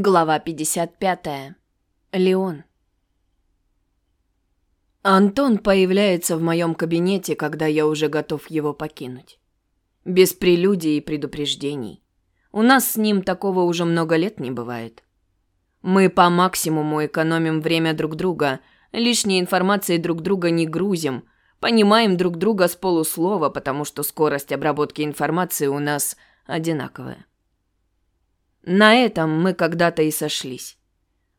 Глава 55. Леон. Антон появляется в моем кабинете, когда я уже готов его покинуть. Без прелюдий и предупреждений. У нас с ним такого уже много лет не бывает. Мы по максимуму экономим время друг друга, лишней информации друг друга не грузим, понимаем друг друга с полуслова, потому что скорость обработки информации у нас одинаковая. На этом мы когда-то и сошлись.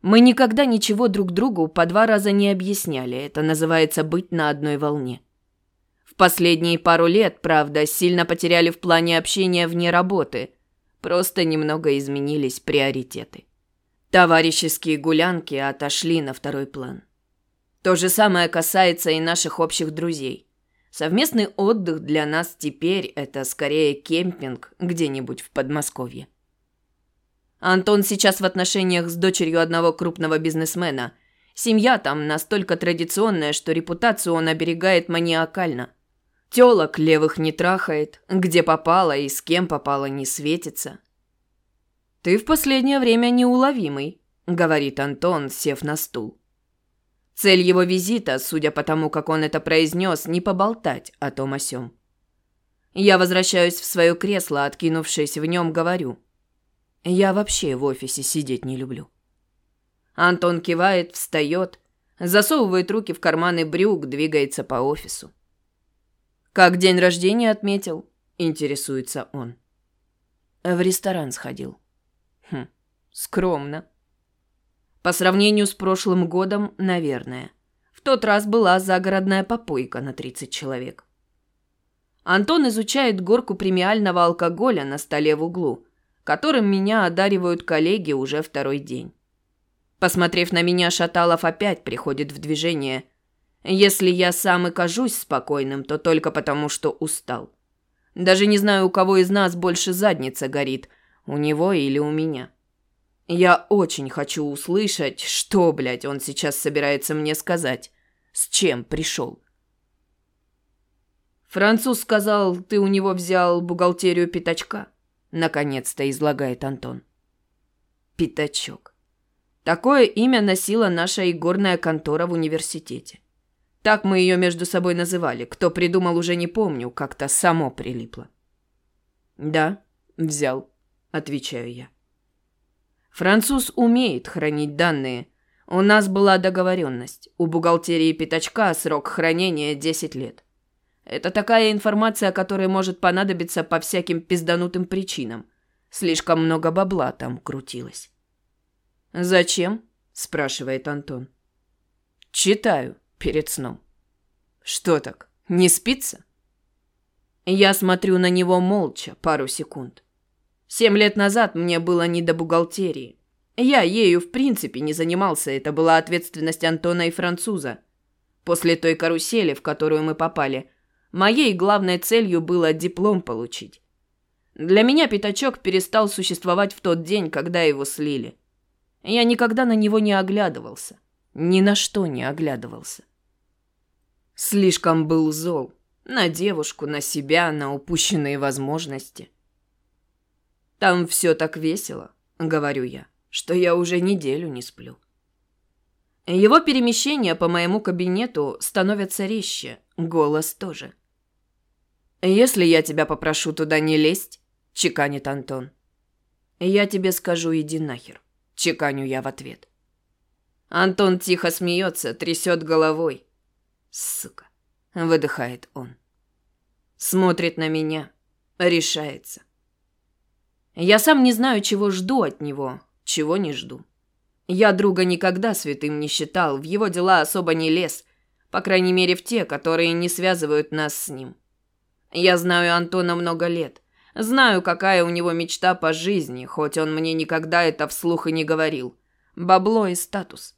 Мы никогда ничего друг другу по два раза не объясняли. Это называется быть на одной волне. В последние пару лет, правда, сильно потеряли в плане общения вне работы. Просто немного изменились приоритеты. Товарищеские гулянки отошли на второй план. То же самое касается и наших общих друзей. Совместный отдых для нас теперь – это скорее кемпинг где-нибудь в Подмосковье. Антон сейчас в отношениях с дочерью одного крупного бизнесмена. Семья там настолько традиционная, что репутацию он оберегает маниакально. Тёлок левых не трахает, где попало и с кем попало не светится. «Ты в последнее время неуловимый», — говорит Антон, сев на стул. Цель его визита, судя по тому, как он это произнес, не поболтать о том о сём. Я возвращаюсь в свое кресло, откинувшись в нем, говорю – я вообще в офисе сидеть не люблю. Антон кивает, встает, засовывает руки в карманы брюк, двигается по офису. «Как день рождения отметил?» – интересуется он. В ресторан сходил. Хм, скромно. По сравнению с прошлым годом, наверное. В тот раз была загородная попойка на 30 человек. Антон изучает горку премиального алкоголя на столе в углу – которым меня одаривают коллеги уже второй день. Посмотрев на меня, Шаталов опять приходит в движение. Если я сам и кажусь спокойным, то только потому, что устал. Даже не знаю, у кого из нас больше задница горит, у него или у меня. Я очень хочу услышать, что, блядь, он сейчас собирается мне сказать. С чем пришел. Француз сказал, ты у него взял бухгалтерию пятачка. Наконец-то излагает Антон. Пятачок. Такое имя носила наша игорная контора в университете. Так мы ее между собой называли. Кто придумал, уже не помню, как-то само прилипло. «Да, взял», — отвечаю я. Француз умеет хранить данные. У нас была договоренность. У бухгалтерии Пятачка срок хранения 10 лет. Это такая информация, которая может понадобиться по всяким пизданутым причинам. Слишком много бабла там крутилось. «Зачем?» – спрашивает Антон. «Читаю перед сном». «Что так, не спится?» Я смотрю на него молча пару секунд. Семь лет назад мне было не до бухгалтерии. Я ею в принципе не занимался, это была ответственность Антона и француза. После той карусели, в которую мы попали – Моей главной целью было диплом получить. Для меня пятачок перестал существовать в тот день, когда его слили. Я никогда на него не оглядывался. Ни на что не оглядывался. Слишком был зол. На девушку, на себя, на упущенные возможности. Там все так весело, говорю я, что я уже неделю не сплю. Его перемещения по моему кабинету становятся резче, голос тоже. «Если я тебя попрошу туда не лезть», – чеканит Антон. «Я тебе скажу, иди нахер», – чеканю я в ответ. Антон тихо смеется, трясет головой. «Сука», – выдыхает он. Смотрит на меня, решается. Я сам не знаю, чего жду от него, чего не жду. Я друга никогда святым не считал, в его дела особо не лез, по крайней мере в те, которые не связывают нас с ним. Я знаю Антона много лет. Знаю, какая у него мечта по жизни, хоть он мне никогда это вслух и не говорил. Бабло и статус.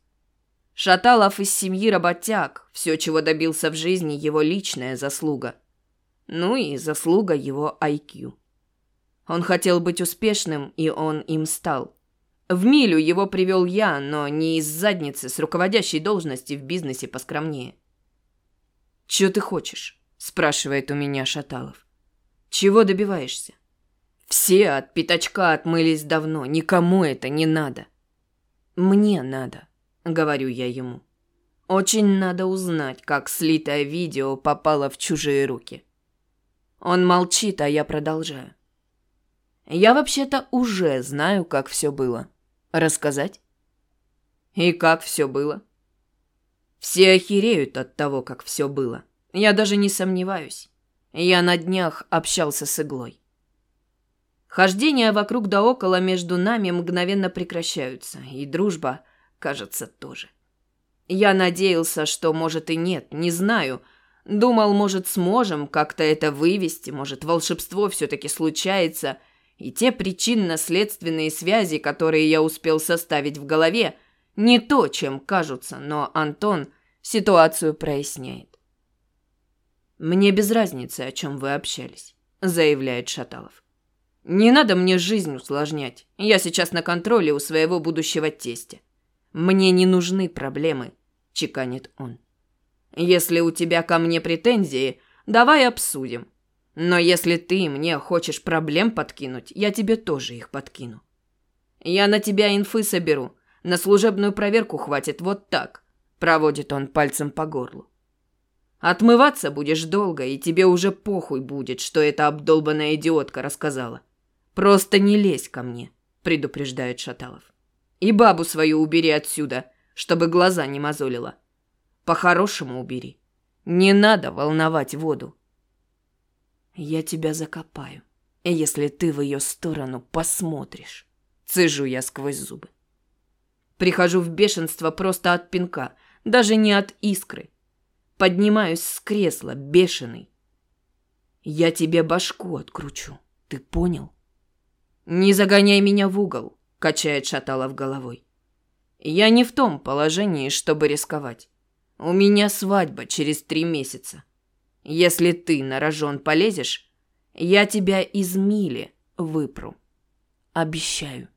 Шаталов из семьи работяг. Все, чего добился в жизни, его личная заслуга. Ну и заслуга его IQ. Он хотел быть успешным, и он им стал. В милю его привел я, но не из задницы с руководящей должности в бизнесе поскромнее. «Чё ты хочешь?» Спрашивает у меня Шаталов. Чего добиваешься? Все от пятачка отмылись давно, никому это не надо. Мне надо, говорю я ему. Очень надо узнать, как слитое видео попало в чужие руки. Он молчит, а я продолжаю. Я вообще-то уже знаю, как все было. Рассказать? И как все было? Все охереют от того, как все было. Я даже не сомневаюсь. Я на днях общался с иглой. Хождения вокруг да около между нами мгновенно прекращаются, и дружба, кажется, тоже. Я надеялся, что, может, и нет, не знаю. Думал, может, сможем как-то это вывести, может, волшебство все-таки случается, и те причинно-следственные связи, которые я успел составить в голове, не то, чем кажутся, но Антон ситуацию проясняет. «Мне без разницы, о чем вы общались», — заявляет Шаталов. Не надо мне жизнь усложнять. Я сейчас на контроле у своего будущего тестя. Мне не нужны проблемы, чеканит он. Если у тебя ко мне претензии, давай обсудим. Но если ты мне хочешь проблем подкинуть, я тебе тоже их подкину. Я на тебя инфы соберу. На служебную проверку хватит вот так. Проводит он пальцем по горлу. Отмываться будешь долго, и тебе уже похуй будет, что эта обдолбанная идиотка рассказала. Просто не лезь ко мне, предупреждает Шаталов. И бабу свою убери отсюда, чтобы глаза не мозолила. По-хорошему убери. Не надо волновать воду. Я тебя закопаю, если ты в ее сторону посмотришь. Цежу я сквозь зубы. Прихожу в бешенство просто от пинка, даже не от искры. Поднимаюсь с кресла, бешеный. Я тебе башку откручу, ты понял? «Не загоняй меня в угол», – качает Шаталов головой. «Я не в том положении, чтобы рисковать. У меня свадьба через три месяца. Если ты на рожон полезешь, я тебя из мили выпру. Обещаю».